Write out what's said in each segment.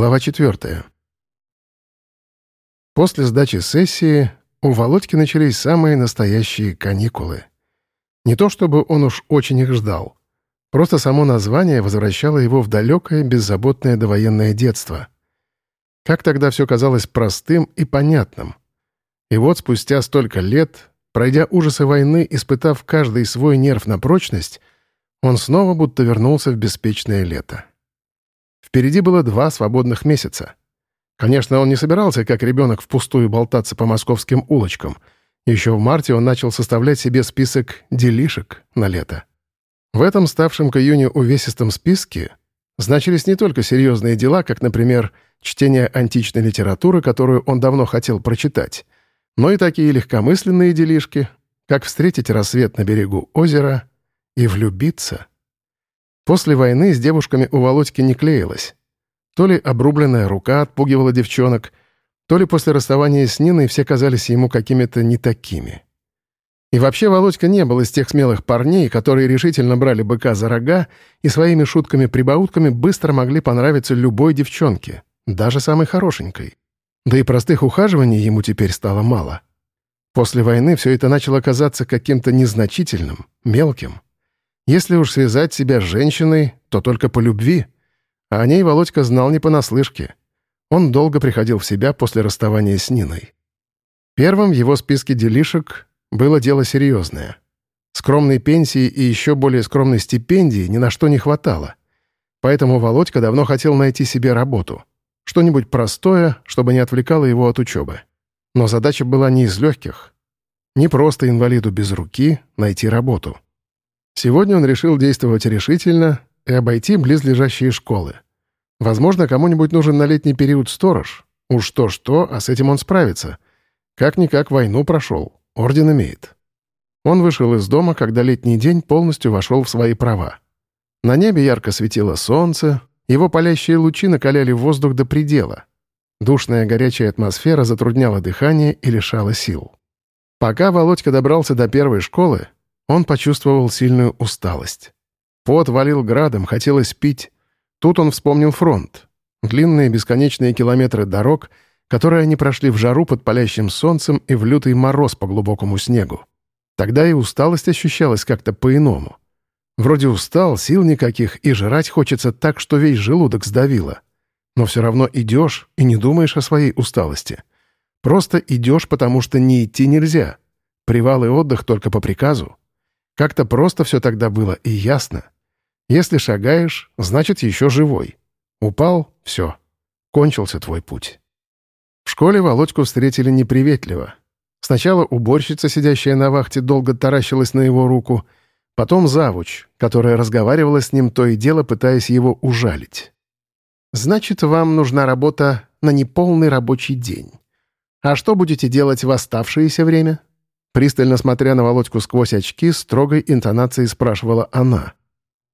Глава 4. После сдачи сессии у Володьки начались самые настоящие каникулы. Не то чтобы он уж очень их ждал. Просто само название возвращало его в далекое, беззаботное довоенное детство. Как тогда все казалось простым и понятным. И вот спустя столько лет, пройдя ужасы войны, испытав каждый свой нерв на прочность, он снова будто вернулся в беспечное лето. Впереди было два свободных месяца. Конечно, он не собирался, как ребенок, впустую болтаться по московским улочкам. Еще в марте он начал составлять себе список делишек на лето. В этом ставшем к июню увесистом списке значились не только серьезные дела, как, например, чтение античной литературы, которую он давно хотел прочитать, но и такие легкомысленные делишки, как встретить рассвет на берегу озера и влюбиться. После войны с девушками у Володьки не клеилось. То ли обрубленная рука отпугивала девчонок, то ли после расставания с Ниной все казались ему какими-то не такими. И вообще Володька не был из тех смелых парней, которые решительно брали быка за рога и своими шутками-прибаутками быстро могли понравиться любой девчонке, даже самой хорошенькой. Да и простых ухаживаний ему теперь стало мало. После войны все это начало казаться каким-то незначительным, мелким. Если уж связать себя с женщиной, то только по любви. А о ней Володька знал не понаслышке. Он долго приходил в себя после расставания с Ниной. Первым в его списке делишек было дело серьезное. Скромной пенсии и еще более скромной стипендии ни на что не хватало. Поэтому Володька давно хотел найти себе работу. Что-нибудь простое, чтобы не отвлекало его от учебы. Но задача была не из легких. Не просто инвалиду без руки найти работу. Сегодня он решил действовать решительно и обойти близлежащие школы. Возможно, кому-нибудь нужен на летний период сторож. Уж то-что, а с этим он справится. Как-никак войну прошел, орден имеет. Он вышел из дома, когда летний день полностью вошел в свои права. На небе ярко светило солнце, его палящие лучи накаляли воздух до предела. Душная горячая атмосфера затрудняла дыхание и лишала сил. Пока Володька добрался до первой школы, он почувствовал сильную усталость. Пот валил градом, хотелось пить. Тут он вспомнил фронт. Длинные бесконечные километры дорог, которые они прошли в жару под палящим солнцем и в лютый мороз по глубокому снегу. Тогда и усталость ощущалась как-то по-иному. Вроде устал, сил никаких, и жрать хочется так, что весь желудок сдавило. Но все равно идешь и не думаешь о своей усталости. Просто идешь, потому что не идти нельзя. Привал и отдых только по приказу. Как-то просто все тогда было и ясно. Если шагаешь, значит, еще живой. Упал — все. Кончился твой путь. В школе Володьку встретили неприветливо. Сначала уборщица, сидящая на вахте, долго таращилась на его руку, потом завуч, которая разговаривала с ним то и дело, пытаясь его ужалить. «Значит, вам нужна работа на неполный рабочий день. А что будете делать в оставшееся время?» Пристально смотря на Володьку сквозь очки, строгой интонацией спрашивала она.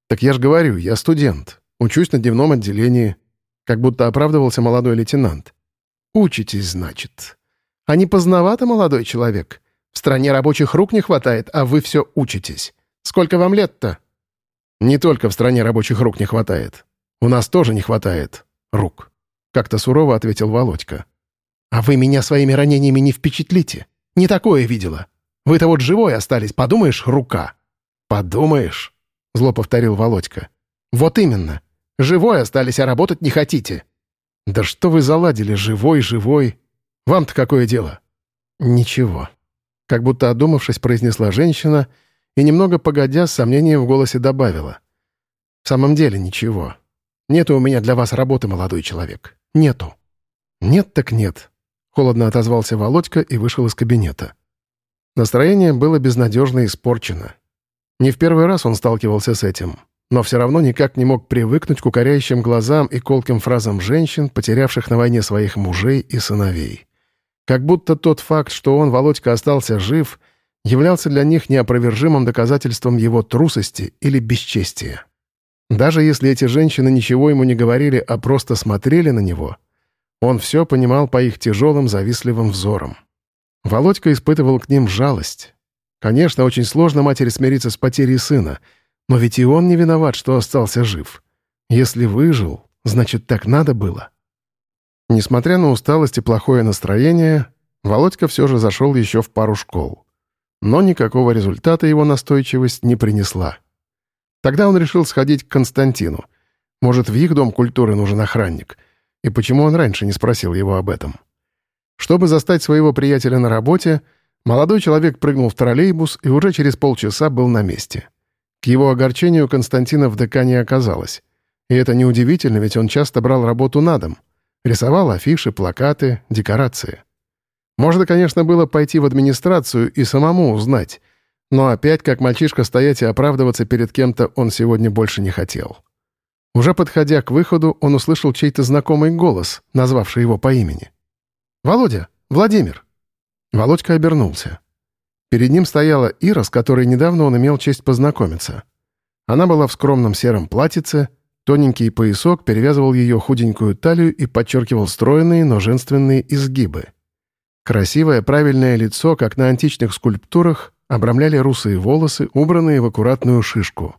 «Так я ж говорю, я студент. Учусь на дневном отделении». Как будто оправдывался молодой лейтенант. «Учитесь, значит. А не поздновато, молодой человек? В стране рабочих рук не хватает, а вы все учитесь. Сколько вам лет-то?» «Не только в стране рабочих рук не хватает. У нас тоже не хватает рук», — как-то сурово ответил Володька. «А вы меня своими ранениями не впечатлите. Не такое видела. Вы-то вот живой остались, подумаешь, рука». «Подумаешь», — зло повторил Володька. «Вот именно. Живой остались, а работать не хотите». «Да что вы заладили, живой, живой? Вам-то какое дело?» «Ничего». Как будто одумавшись, произнесла женщина и, немного погодя, с сомнением в голосе добавила. «В самом деле ничего. Нету у меня для вас работы, молодой человек. Нету». «Нет так нет», Холодно отозвался Володька и вышел из кабинета. Настроение было безнадежно испорчено. Не в первый раз он сталкивался с этим, но все равно никак не мог привыкнуть к укоряющим глазам и колким фразам женщин, потерявших на войне своих мужей и сыновей. Как будто тот факт, что он, Володька, остался жив, являлся для них неопровержимым доказательством его трусости или бесчестия. Даже если эти женщины ничего ему не говорили, а просто смотрели на него — он все понимал по их тяжелым, завистливым взорам. Володька испытывал к ним жалость. Конечно, очень сложно матери смириться с потерей сына, но ведь и он не виноват, что остался жив. Если выжил, значит, так надо было. Несмотря на усталость и плохое настроение, Володька все же зашел еще в пару школ. Но никакого результата его настойчивость не принесла. Тогда он решил сходить к Константину. Может, в их дом культуры нужен охранник. И почему он раньше не спросил его об этом? Чтобы застать своего приятеля на работе, молодой человек прыгнул в троллейбус и уже через полчаса был на месте. К его огорчению Константина в ДК не оказалось. И это неудивительно, ведь он часто брал работу на дом. Рисовал афиши, плакаты, декорации. Можно, конечно, было пойти в администрацию и самому узнать, но опять, как мальчишка, стоять и оправдываться перед кем-то он сегодня больше не хотел. Уже подходя к выходу, он услышал чей-то знакомый голос, назвавший его по имени. «Володя! Владимир!» Володька обернулся. Перед ним стояла Ира, с которой недавно он имел честь познакомиться. Она была в скромном сером платьице, тоненький поясок перевязывал ее худенькую талию и подчеркивал стройные, но женственные изгибы. Красивое, правильное лицо, как на античных скульптурах, обрамляли русые волосы, убранные в аккуратную шишку.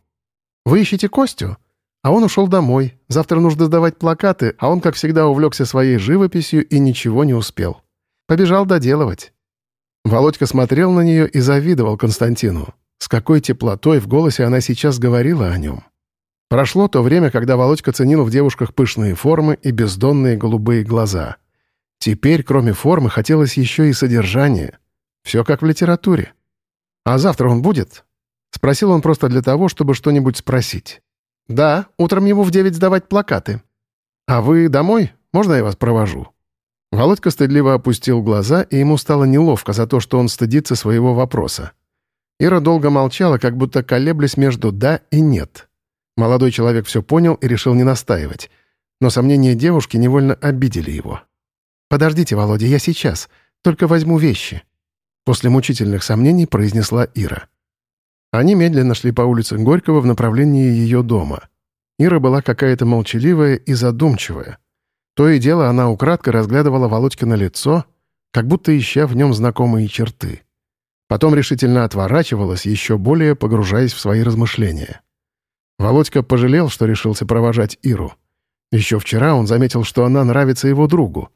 «Вы ищете Костю?» А он ушел домой. Завтра нужно сдавать плакаты, а он, как всегда, увлекся своей живописью и ничего не успел. Побежал доделывать. Володька смотрел на нее и завидовал Константину. С какой теплотой в голосе она сейчас говорила о нем. Прошло то время, когда Володька ценил в девушках пышные формы и бездонные голубые глаза. Теперь, кроме формы, хотелось еще и содержание. Все как в литературе. «А завтра он будет?» Спросил он просто для того, чтобы что-нибудь спросить. «Да, утром ему в девять сдавать плакаты». «А вы домой? Можно я вас провожу?» Володька стыдливо опустил глаза, и ему стало неловко за то, что он стыдится своего вопроса. Ира долго молчала, как будто колеблясь между «да» и «нет». Молодой человек все понял и решил не настаивать, но сомнения девушки невольно обидели его. «Подождите, Володя, я сейчас. Только возьму вещи». После мучительных сомнений произнесла Ира. Они медленно шли по улице Горького в направлении ее дома. Ира была какая-то молчаливая и задумчивая. То и дело она украдкой разглядывала Володькино лицо, как будто ища в нем знакомые черты. Потом решительно отворачивалась, еще более погружаясь в свои размышления. Володька пожалел, что решился провожать Иру. Еще вчера он заметил, что она нравится его другу,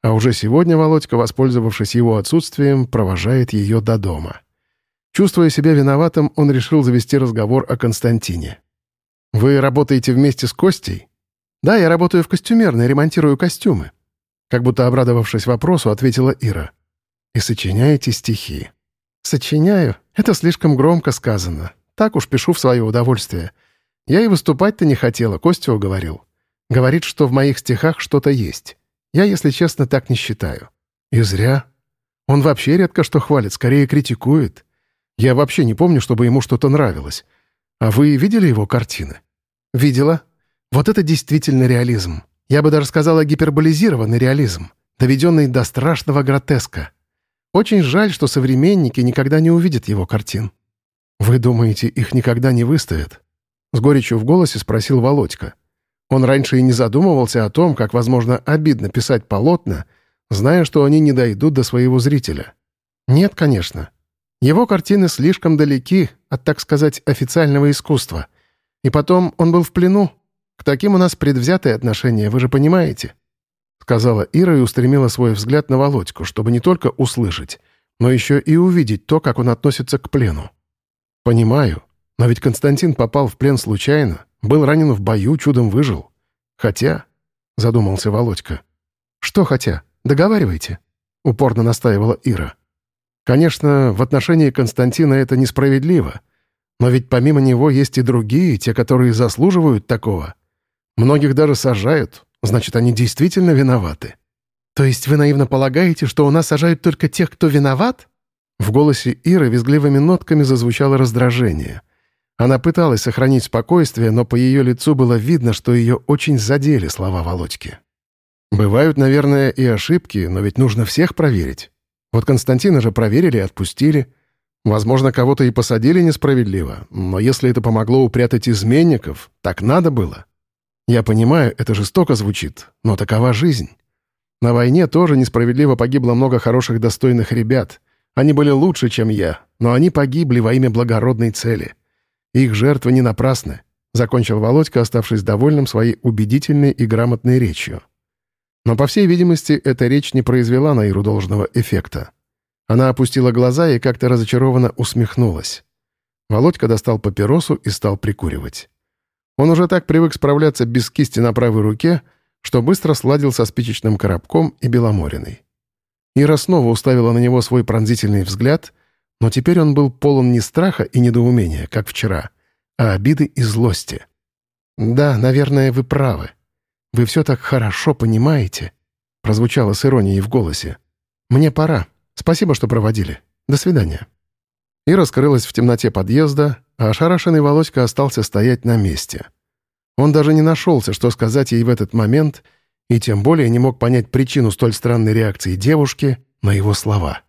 а уже сегодня Володька, воспользовавшись его отсутствием, провожает ее до дома. Чувствуя себя виноватым, он решил завести разговор о Константине. «Вы работаете вместе с Костей?» «Да, я работаю в костюмерной, ремонтирую костюмы». Как будто обрадовавшись вопросу, ответила Ира. «И сочиняете стихи?» «Сочиняю? Это слишком громко сказано. Так уж пишу в свое удовольствие. Я и выступать-то не хотела, Костя уговорил. Говорит, что в моих стихах что-то есть. Я, если честно, так не считаю. И зря. Он вообще редко что хвалит, скорее критикует. Я вообще не помню, чтобы ему что-то нравилось. А вы видели его картины? Видела. Вот это действительно реализм. Я бы даже сказала гиперболизированный реализм, доведенный до страшного гротеска. Очень жаль, что современники никогда не увидят его картин. Вы думаете, их никогда не выставят? С горечью в голосе спросил Володька. Он раньше и не задумывался о том, как, возможно, обидно писать полотна, зная, что они не дойдут до своего зрителя. Нет, конечно. Его картины слишком далеки от, так сказать, официального искусства. И потом он был в плену. К таким у нас предвзятые отношения, вы же понимаете?» Сказала Ира и устремила свой взгляд на Володьку, чтобы не только услышать, но еще и увидеть то, как он относится к плену. «Понимаю. Но ведь Константин попал в плен случайно, был ранен в бою, чудом выжил. Хотя...» — задумался Володька. «Что хотя? Договаривайте», — упорно настаивала Ира. Конечно, в отношении Константина это несправедливо. Но ведь помимо него есть и другие, те, которые заслуживают такого. Многих даже сажают, значит, они действительно виноваты. То есть вы наивно полагаете, что у нас сажают только тех, кто виноват? В голосе Иры визгливыми нотками зазвучало раздражение. Она пыталась сохранить спокойствие, но по ее лицу было видно, что ее очень задели слова Володьки. «Бывают, наверное, и ошибки, но ведь нужно всех проверить. Вот Константина же проверили и отпустили. Возможно, кого-то и посадили несправедливо, но если это помогло упрятать изменников, так надо было. Я понимаю, это жестоко звучит, но такова жизнь. На войне тоже несправедливо погибло много хороших достойных ребят. Они были лучше, чем я, но они погибли во имя благородной цели. Их жертвы не напрасны, — закончил Володька, оставшись довольным своей убедительной и грамотной речью. Но, по всей видимости, эта речь не произвела на Иру должного эффекта. Она опустила глаза и как-то разочарованно усмехнулась. Володька достал папиросу и стал прикуривать. Он уже так привык справляться без кисти на правой руке, что быстро сладил со спичечным коробком и беломориной. Ира снова уставила на него свой пронзительный взгляд, но теперь он был полон не страха и недоумения, как вчера, а обиды и злости. «Да, наверное, вы правы. Вы все так хорошо понимаете», — прозвучало с иронией в голосе. «Мне пора. Спасибо, что проводили. До свидания». Ира скрылась в темноте подъезда, а ошарашенный Володька остался стоять на месте. Он даже не нашелся, что сказать ей в этот момент, и тем более не мог понять причину столь странной реакции девушки на его слова.